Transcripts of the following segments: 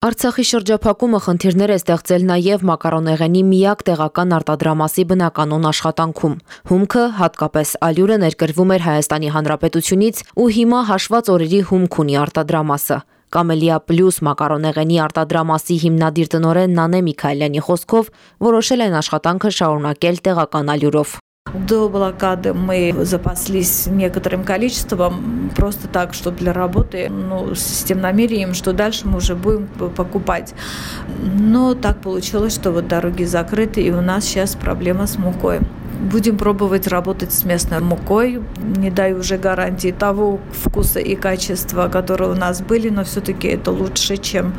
Արցախի շրջափակումը խնդիրներ է ստեղծել նաև մակարոնեղենի միակ տեղական արտադրամասի բնականոն աշխատանքում։ Հումքը, հատկապես ալյուրը ներկրվում էր Հայաստանի Հանրապետությունից ու հիմա հաշված օրերի հումք ունի արտադրամասը։ Կամելիա Պլյուս մակարոնեղենի արտադրամասի հիմնադիր տնօրեն Նանե Միքայելյանի խոսքով որոշել են աշխատանքը շարունակել տեղական ալյուրով։ До блокады мы запаслись некоторым количеством, просто так, что для работы, ну, с тем намерением, что дальше мы уже будем покупать. Но так получилось, что вот дороги закрыты, и у нас сейчас проблема с мукой. Будем пробовать работать с местной мукой. Не даю уже гарантии того вкуса и качества, которые у нас были, но все-таки это лучше, чем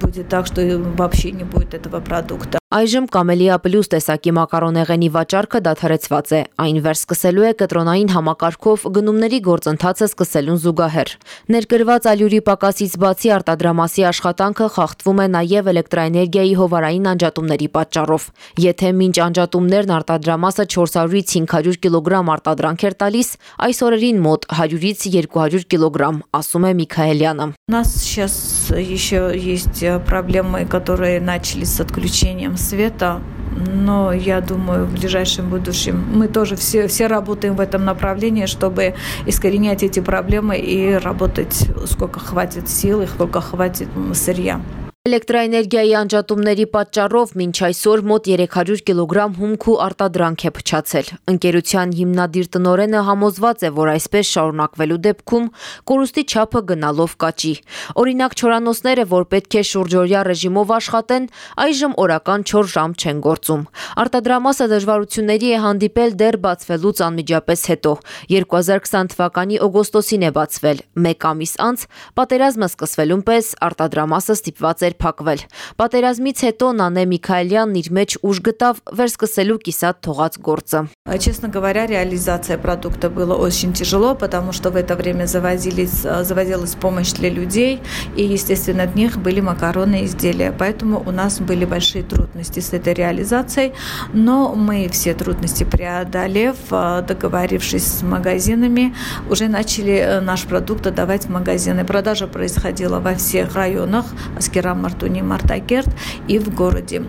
будет так, что вообще не будет этого продукта. Այժմ Կամելիա Պլյուս տեսակի մակարոնեղենի վաճառքը դադարեցված է։ Այն վեր սկսելու է կտրոնային համակարգով գնումների գործընթացը սկսելուն զուգահեռ։ Ներկրված ալյուրի պակասից բացի արտադրամասի աշխատանքը խախտվում է նաև էլեկտրոէներգիայի հովարային անջատումների պատճառով։ Եթե մինչ անջատումներն արտադրամասը 400-ից 500 կիլոգրամ արտադրանք էր տալիս, այս օրերին մոտ 100-ից 200 կիլոգրամ, ասում է Միքայելյանը։ У нас сейчас еще есть проблемы, которые начались с отключением света но я думаю, в ближайшем будущем мы тоже все, все работаем в этом направлении, чтобы искоренять эти проблемы и работать сколько хватит сил и сколько хватит сырья. Էլեկտրաէներգիայի անջատումների պատճառով մինչ այսօր մոտ 300 կիլոգրամ հումք ու արտադրանք է փչացել։ Ընկերության հիմնադիր տնորենը համոզված է, որ այսպես շարունակվելու դեպքում կորուստի չափը գնալով կաճի։ Օրինակ չորանոցները, որ պետք է շուրջօրյա ռեժիմով աշխատեն, այժմ օրական 4 ժամ չեն գործում։ Արտադրամասը դժվարությունների է հանդիպել դեռ բացվելուց անմիջապես հետո։ 2020 թվականի օգոստոսին է բացվել։ 1 ամիս անց պատերազմը սկսվելուն պես արտադրամասը ստիպված էր էր փակվել։ Պատերազմից հետո Նանե Միքայելյանն իր մեջ ուժ գտավ վերսկսելու կիսատ թողած գործը։ Честно говоря, реализация продукта была очень тяжело, потому что в это время завозились, завозилась помощь для людей, и, естественно, от них были макаронные изделия. Поэтому у нас были большие трудности с этой реализацией, но мы все трудности преодолев, договорившись с магазинами, уже начали наш продукт отдавать в магазины. Продажа происходила во всех районах Аскерам Мартуни, Мартакерт и в городе.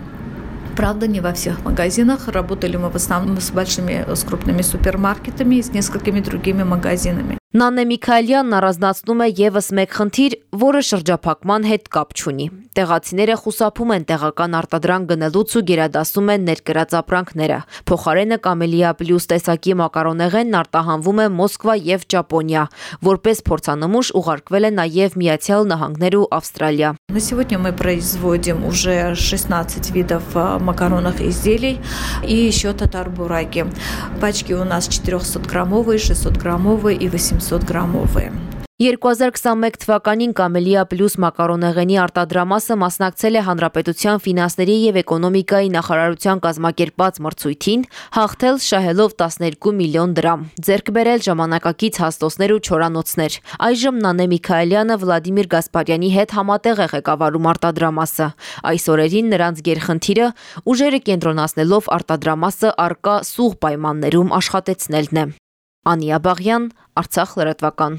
Правда, не во всех магазинах. Работали мы в основном с большими, с крупными супермаркетами и с несколькими другими магазинами. Նանե Միքայելյանն առանձնացնում է եւս մեկ խնդիր, որը շրջափակման հետ կապ չունի։ Տեղացիները խուսափում են տեղական արտադրանք գնելուց ու գերադասում են ներկրած ապրանքները։ Փոխարենը Կամելիա Պլյուս տեսակի մակարոնեղենն արտահանվում է Մոսկվա եւ Ճապոնիա, որպես փորձանմուշ ուղարկվել է նաեւ Միացյալ Նահանգներ ու Ավստրալիա։ На сегодня мы производим уже 16 видов макаронных изделий и еще татар-бураки. Пачки у нас 400-граммовые, 600-граммовые и 800 700 գրամով է։ 2021 թվականին Կամելիա Պլյուս մակարոնեղենի արտադրամասը մասնակցել է Հանրապետության ֆինանսների եւ էկոնոմիկայի նախարարության կազմակերպած մրցույթին, հաղթել շահելով 12 միլիոն դրամ, ձեռք բերել ժամանակակից հաստոցներ ու չորանոցներ։ Այժմ Նանե Միքայելյանը Վլադիմիր Գասպարյանի հետ համատեղ է ղեկավարում արտադրամասը։ Այս օրերին նրանց գերխնդիրը ուժերը կենտրոնացնելով արտադրամասը արկա սուղ պայմաններում աշխատեցնելն է։ Անիա Բաղյան, Արցախ լրատվական։